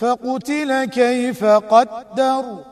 فقتل كيف قدر.